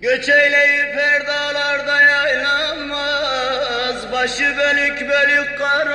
Göç eyleyip her dağlarda yaylanmaz. Başı bölük bölük kar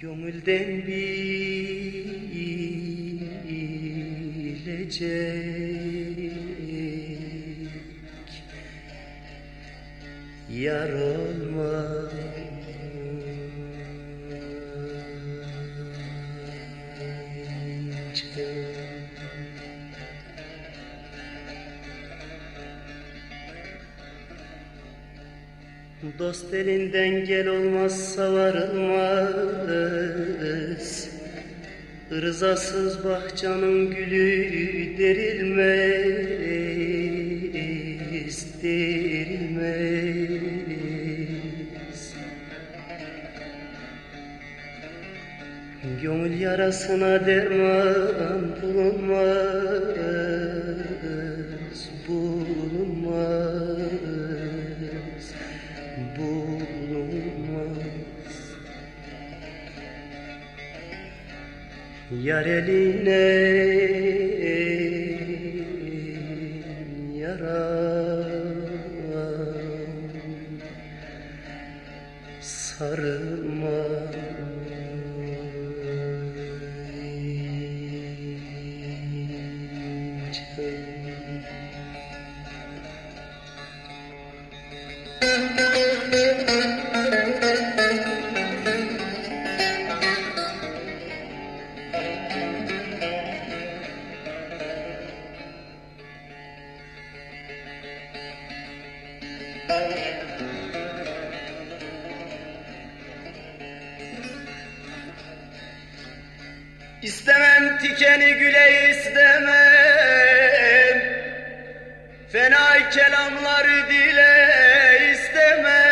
Gönülden bilecek Yar olmayacak Dost elinden gel olmazsa varılmaz. Rızasız bahçanın gülü derilmez Derilmez Gönül yarasına derman bulunmaz Bulunmaz Yar eline yaram sarılma İstemem tikeni güle istemem. Fena kelamları dile istemem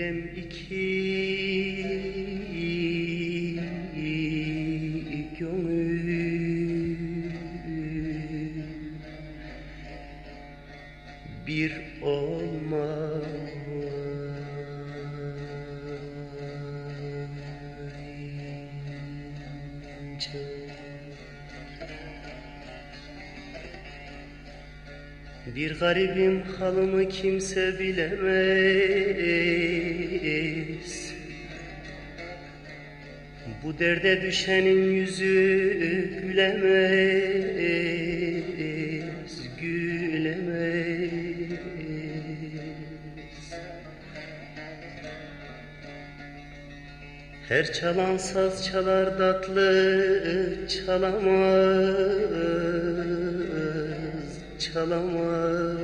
Nidem iki bir olmayınca Bir garibim halımı kimse bilemez. Bu derde düşenin yüzü gülemez Gülemez. Her çalan saz çalar tatlı çalamaz Çalamaz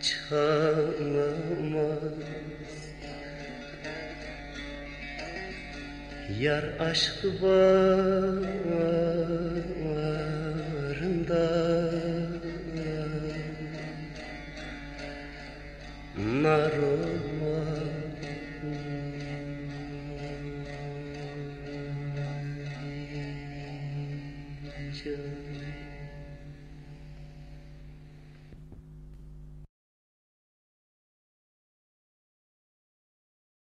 Çalamaz. Yar aşkı bağrında Nar children.